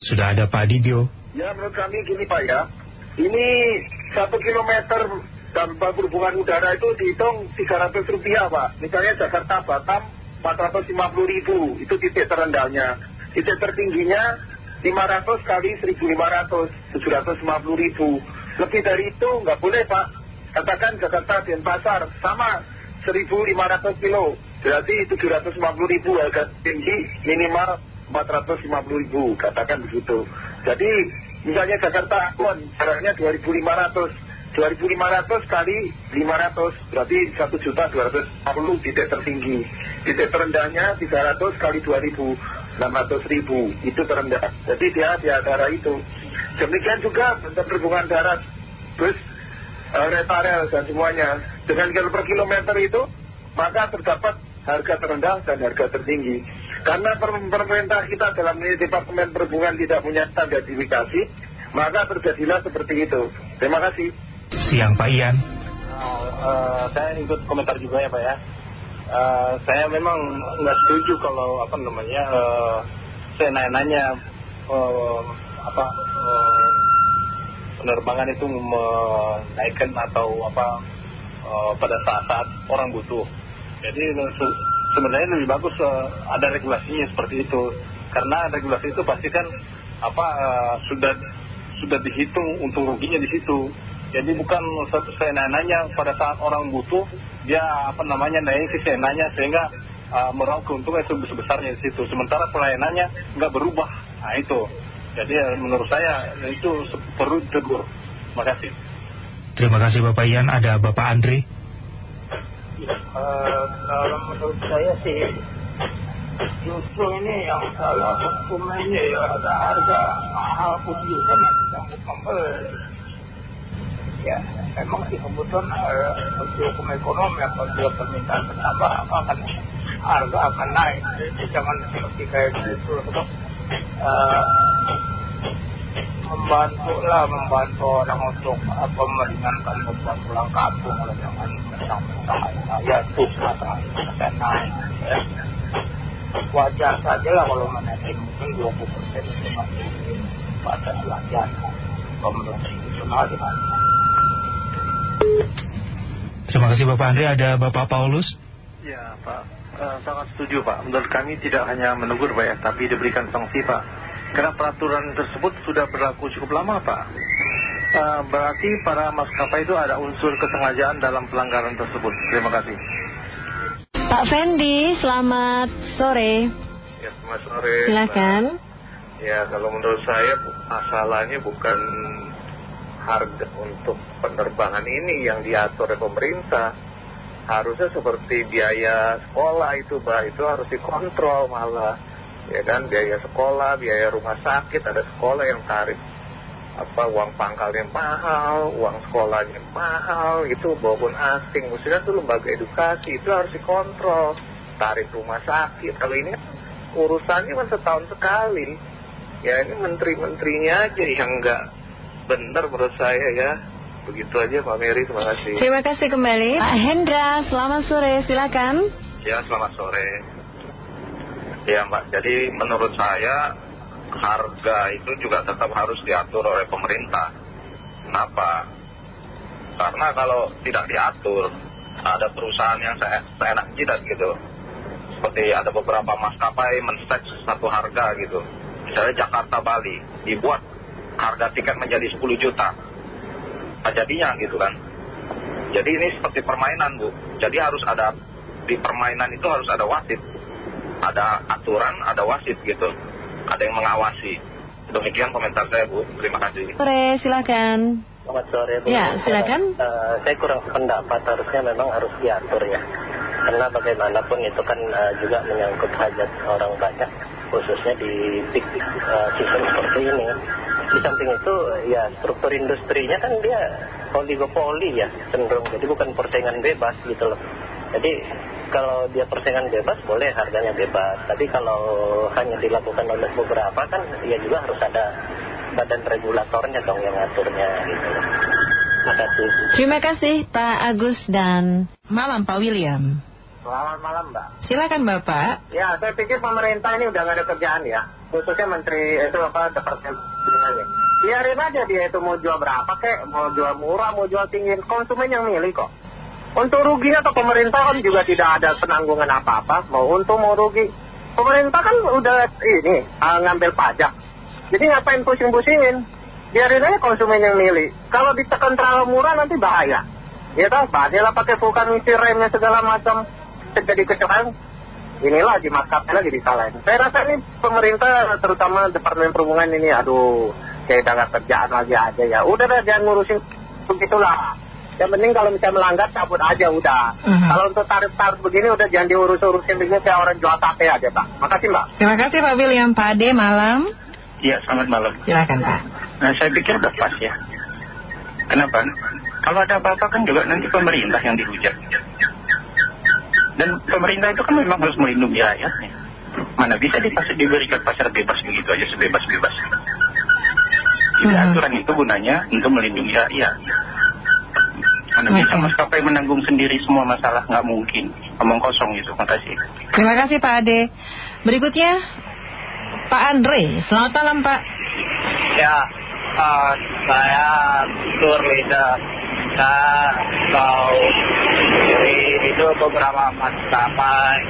Sudah ada Pak Dibio. Ya menurut kami gini Pak ya, ini satu kilometer dampak berhubungan udara itu dihitung 300 rupiah Pak. Misalnya Jakarta Batam 450 ribu, itu titik terendahnya. Titik tertingginya 500 kali 1500, 750 ribu. Lebih dari itu nggak boleh Pak. Katakan Jakarta Denpasar sama 1500 kilo. Berarti 750 ribu harga tinggi minimal 450 ribu. Katakan begitu. Jadi misalnya Jakarta Ambon jaraknya 2500. 2500 kali 500 berarti 1 juta 240 titik tertinggi. Titik terendahnya 300 kali 2000 600 ribu itu terendah. Jadi dia di antara itu. Demikian juga perhubungan darat, bus, uh, reta rel dan semuanya. Dengan kilo per kilometer itu, maka terdapat harga terendah dan harga tertinggi. Karena pemerintah kita dalam ini Departemen Perhubungan tidak punya standarisasi, maka terjadilah seperti itu. Terima kasih. Siang Pak Ian. Uh, saya ikut komentar juga ya Pak ya. Uh, saya memang nggak setuju kalau apa namanya uh, saya nanya-nanya uh, apa uh, penerbangan itu menaikkan atau apa uh, pada saat-saat orang butuh. Jadi sebenarnya lebih bagus uh, ada regulasinya seperti itu karena regulasi itu pasti kan apa uh, sudah sudah dihitung untung ruginya di situ. Jadi bukan saya nanya pada saat orang butuh dia apa namanya naik saya nanya sehingga uh, meraup keuntungan sebesar-besarnya di situ. Sementara pelayanannya nggak berubah. Nah itu. Jadi menurut saya itu perlu ditegur. Terima kasih. Terima kasih Bapak Ian. Ada Bapak Andri. Uh, kalau menurut saya sih justru ini yang salah. Konsumennya ya ada harga mahal pun juga masih sanggup membeli. Ya memang sih kebutuhan uh, hukum ekonomi apabila permintaan bertambah akan harga akan naik. Jadi jangan seperti kayak gitu untuk uh, membantu lah membantu orang untuk apa meringankan beban pulang kampung oleh jangan ya naik ya wajar saja lah kalau menaikin mungkin 20 persen pada wajar pemerintah nasional dengan Terima kasih Bapak Andre. Ada Bapak Paulus. Ya Pak, uh, sangat setuju Pak. Menurut kami tidak hanya menegur Pak ya, tapi diberikan sanksi Pak. Karena peraturan tersebut sudah berlaku cukup lama Pak. Uh, berarti para maskapai itu ada unsur kesengajaan dalam pelanggaran tersebut. Terima kasih. Pak Fendi, selamat sore. Ya, selamat sore. Silakan. Ya, kalau menurut saya masalahnya bukan harga untuk penerbangan ini yang diatur oleh pemerintah harusnya seperti biaya sekolah itu bah itu harus dikontrol malah ya kan biaya sekolah biaya rumah sakit ada sekolah yang tarif apa uang pangkalnya mahal uang sekolahnya mahal itu maupun asing maksudnya itu lembaga edukasi itu harus dikontrol tarif rumah sakit kalau ini urusannya kan setahun sekali ya ini menteri-menterinya aja yang enggak benar menurut saya ya. Begitu aja Pak Mary, terima kasih. Terima kasih kembali. Pak Hendra, selamat sore, silakan. Ya, selamat sore. Ya Mbak, jadi menurut saya harga itu juga tetap harus diatur oleh pemerintah. Kenapa? Karena kalau tidak diatur, ada perusahaan yang saya, seenak jidat gitu. Seperti ada beberapa maskapai men-set satu harga gitu. Misalnya Jakarta Bali, dibuat harga tiket menjadi 10 juta. Nah, jadinya gitu kan. Jadi ini seperti permainan Bu. Jadi harus ada, di permainan itu harus ada wasit. Ada aturan, ada wasit gitu. Ada yang mengawasi. Demikian komentar saya Bu. Terima kasih. Sore, silakan. Selamat sore Bu. Ya, silakan. Uh, saya kurang pendapat harusnya memang harus diatur ya. Karena bagaimanapun itu kan uh, juga menyangkut hajat orang banyak khususnya di peak uh, season seperti ini di samping itu ya struktur industrinya kan dia oligopoli ya cenderung jadi bukan persaingan bebas gitu loh jadi kalau dia persaingan bebas boleh harganya bebas tapi kalau hanya dilakukan oleh beberapa kan ya juga harus ada badan regulatornya dong yang ngaturnya gitu Terima kasih. Terima kasih Pak Agus dan malam Pak William. Selamat malam Mbak. Silakan Bapak. Ya, saya pikir pemerintah ini udah nggak ada kerjaan ya. Khususnya Menteri itu apa Departemen ya. Biarin aja dia itu mau jual berapa kek, mau jual murah, mau jual tinggi, konsumen yang milih kok. Untuk ruginya atau pemerintah kan juga tidak ada penanggungan apa-apa, mau untung mau rugi. Pemerintah kan udah ini ah, ngambil pajak. Jadi ngapain pusing-pusingin? Biarin aja konsumen yang milih. Kalau ditekan terlalu murah nanti bahaya. Ya kan, bahaya pakai vulkanisir remnya segala macam. Terjadi kecelakaan. Inilah di maskapai lagi disalahin. Saya rasa ini pemerintah terutama Departemen Perhubungan ini aduh kayak udah kerjaan lagi aja ya. Udah deh jangan ngurusin begitulah. Yang penting kalau misalnya melanggar cabut aja udah. Mhm. Kalau untuk tarif-tarif begini udah jangan diurus-urusin begini kayak orang jual sate aja Pak. Makasih Mbak. Terima kasih Pak William. Pak Ade malam. Iya, selamat malam. Silakan Pak. Nah, saya pikir udah pas ya. Kenapa? Kalau ada apa-apa kan juga nanti pemerintah yang dihujat. Dan pemerintah itu kan memang harus melindungi rakyatnya. Mana bisa dipasar, diberikan pasar bebas begitu aja sebebas-bebas. Jadi Mhm. aturan itu gunanya untuk melindungi rakyat. Mana bisa maskapai menanggung sendiri semua masalah, nggak mungkin. Omong kosong itu, makasih. Terima kasih Pak Ade. Berikutnya Pak Andre. Selamat malam Pak. Ya, eh, saya tour leader. Saya tahu itu beberapa maskapai.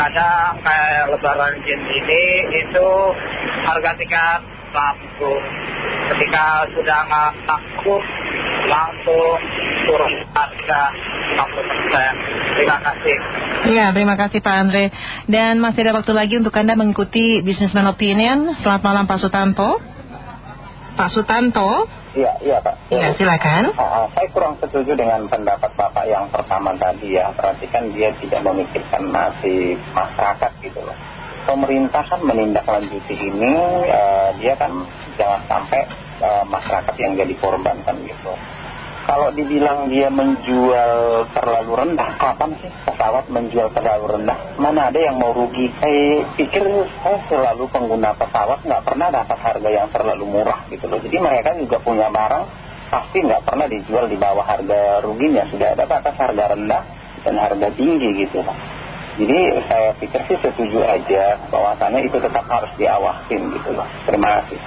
Kadang kayak lebaran jin ini itu harga tiket langsung. Ketika sudah nggak laku, langsung turun harga 50%. Terima kasih. Iya, terima kasih Pak Andre. Dan masih ada waktu lagi untuk Anda mengikuti Businessman Opinion. Selamat malam Pak Sutanto. Pak Sutanto. Iya, iya Pak. Iya, silakan. Ah, ah, saya kurang setuju dengan pendapat Bapak yang pertama tadi ya. Berarti kan dia tidak memikirkan nasib masyarakat gitu loh. Pemerintah kan menindaklanjuti ini, eh, dia kan jangan sampai eh, masyarakat yang jadi korban kan gitu. Kalau dibilang dia menjual terlalu rendah, kapan sih pesawat menjual terlalu rendah? Mana ada yang mau rugi? Saya pikir saya selalu pengguna pesawat nggak pernah dapat harga yang terlalu murah gitu loh. Jadi mereka juga punya barang pasti nggak pernah dijual di bawah harga ruginya. Sudah ada batas harga rendah dan harga tinggi gitu loh. Jadi saya pikir sih setuju aja bahwasannya itu tetap harus diawasin gitu loh. Terima kasih.